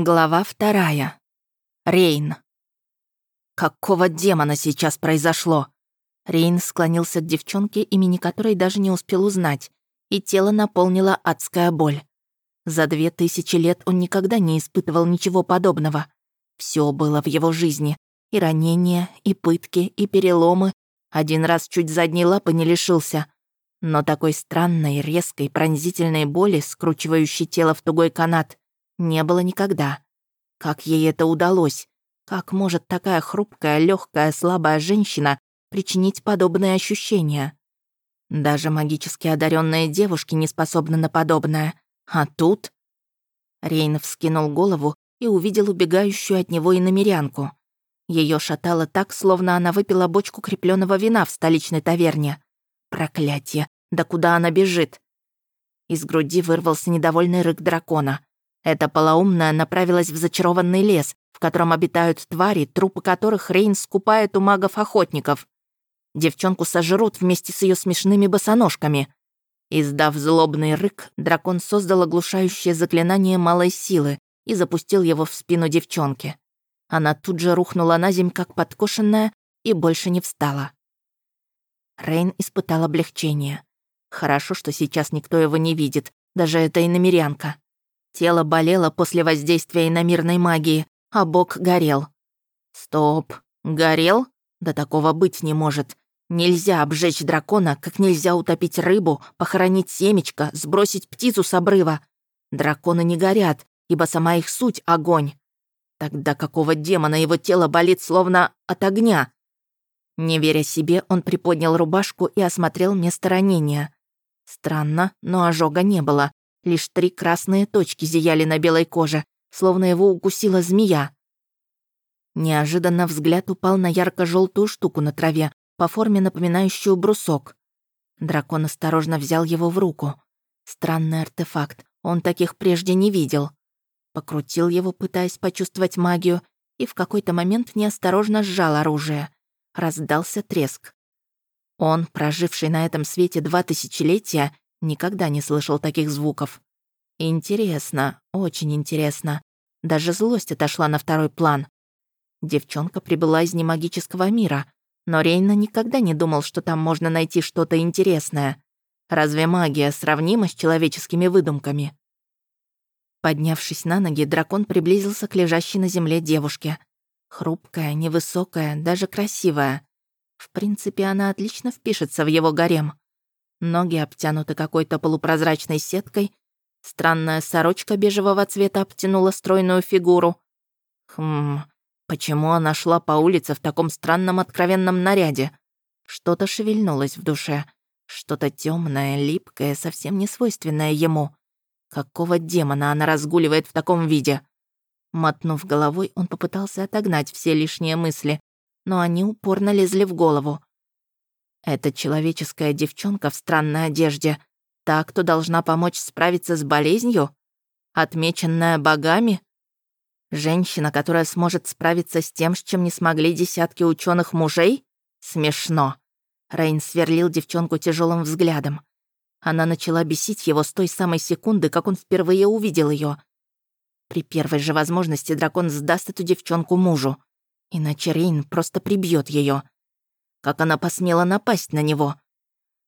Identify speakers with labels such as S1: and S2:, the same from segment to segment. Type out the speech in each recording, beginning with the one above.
S1: Глава вторая. Рейн. Какого демона сейчас произошло? Рейн склонился к девчонке, имени которой даже не успел узнать, и тело наполнила адская боль. За две тысячи лет он никогда не испытывал ничего подобного. Все было в его жизни. И ранения, и пытки, и переломы. Один раз чуть задней лапы не лишился. Но такой странной, резкой, пронзительной боли, скручивающей тело в тугой канат, не было никогда. Как ей это удалось? Как может такая хрупкая, легкая, слабая женщина причинить подобные ощущения? Даже магически одаренные девушки не способны на подобное. А тут... Рейн вскинул голову и увидел убегающую от него иномерянку. Ее шатало так, словно она выпила бочку крепленного вина в столичной таверне. Проклятие! Да куда она бежит? Из груди вырвался недовольный рык дракона. Эта полоумная направилась в зачарованный лес, в котором обитают твари, трупы которых Рейн скупает у магов-охотников. Девчонку сожрут вместе с ее смешными босоножками. Издав злобный рык, дракон создал оглушающее заклинание малой силы и запустил его в спину девчонки. Она тут же рухнула на земь, как подкошенная, и больше не встала. Рейн испытал облегчение. Хорошо, что сейчас никто его не видит, даже эта иномерянка. Тело болело после воздействия иномирной магии, а бок горел. Стоп, горел? Да такого быть не может. Нельзя обжечь дракона, как нельзя утопить рыбу, похоронить семечко, сбросить птицу с обрыва. Драконы не горят, ибо сама их суть — огонь. Тогда какого демона его тело болит словно от огня? Не веря себе, он приподнял рубашку и осмотрел место ранения. Странно, но ожога не было. Лишь три красные точки зияли на белой коже, словно его укусила змея. Неожиданно взгляд упал на ярко желтую штуку на траве, по форме напоминающую брусок. Дракон осторожно взял его в руку. Странный артефакт, он таких прежде не видел. Покрутил его, пытаясь почувствовать магию, и в какой-то момент неосторожно сжал оружие. Раздался треск. Он, проживший на этом свете два тысячелетия, никогда не слышал таких звуков. Интересно, очень интересно. Даже злость отошла на второй план. Девчонка прибыла из немагического мира, но Рейна никогда не думал, что там можно найти что-то интересное. Разве магия сравнима с человеческими выдумками? Поднявшись на ноги, дракон приблизился к лежащей на земле девушке. Хрупкая, невысокая, даже красивая. В принципе, она отлично впишется в его гарем. Ноги обтянуты какой-то полупрозрачной сеткой, странная сорочка бежевого цвета обтянула стройную фигуру. Хм, почему она шла по улице в таком странном откровенном наряде? Что-то шевельнулось в душе, что-то темное, липкое, совсем не свойственное ему. Какого демона она разгуливает в таком виде? Мотнув головой, он попытался отогнать все лишние мысли, но они упорно лезли в голову. Эта человеческая девчонка в странной одежде, та, кто должна помочь справиться с болезнью? Отмеченная богами? Женщина, которая сможет справиться с тем, с чем не смогли десятки ученых мужей? Смешно. Рейн сверлил девчонку тяжелым взглядом. Она начала бесить его с той самой секунды, как он впервые увидел ее. При первой же возможности дракон сдаст эту девчонку мужу. Иначе Рейн просто прибьет ее. Как она посмела напасть на него?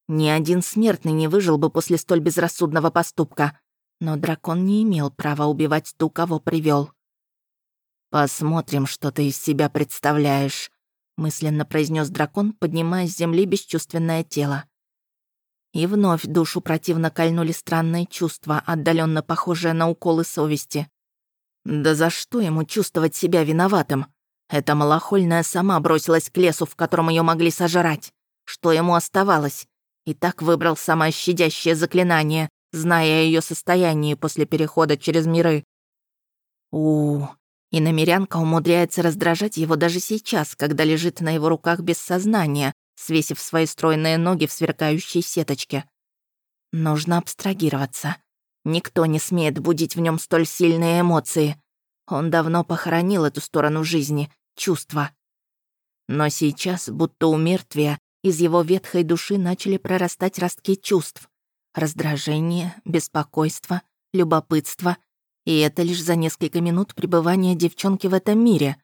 S1: Ни один смертный не выжил бы после столь безрассудного поступка. Но дракон не имел права убивать ту, кого привел. «Посмотрим, что ты из себя представляешь», — мысленно произнес дракон, поднимая с земли бесчувственное тело. И вновь душу противно кольнули странные чувства, отдаленно похожие на уколы совести. Да за что ему чувствовать себя виноватым? Эта малохольная сама бросилась к лесу, в котором ее могли сожрать. Что ему оставалось? И так выбрал самое щадящее заклинание, зная о ее состоянии после перехода через миры. у, И намерянка умудряется раздражать его даже сейчас, когда лежит на его руках без сознания, свесив свои стройные ноги в сверкающей сеточке. Нужно абстрагироваться. Никто не смеет будить в нем столь сильные эмоции. Он давно похоронил эту сторону жизни, чувства. Но сейчас, будто у мертвия, из его ветхой души начали прорастать ростки чувств. Раздражение, беспокойство, любопытство И это лишь за несколько минут пребывания девчонки в этом мире.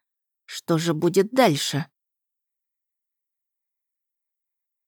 S1: Что же будет дальше?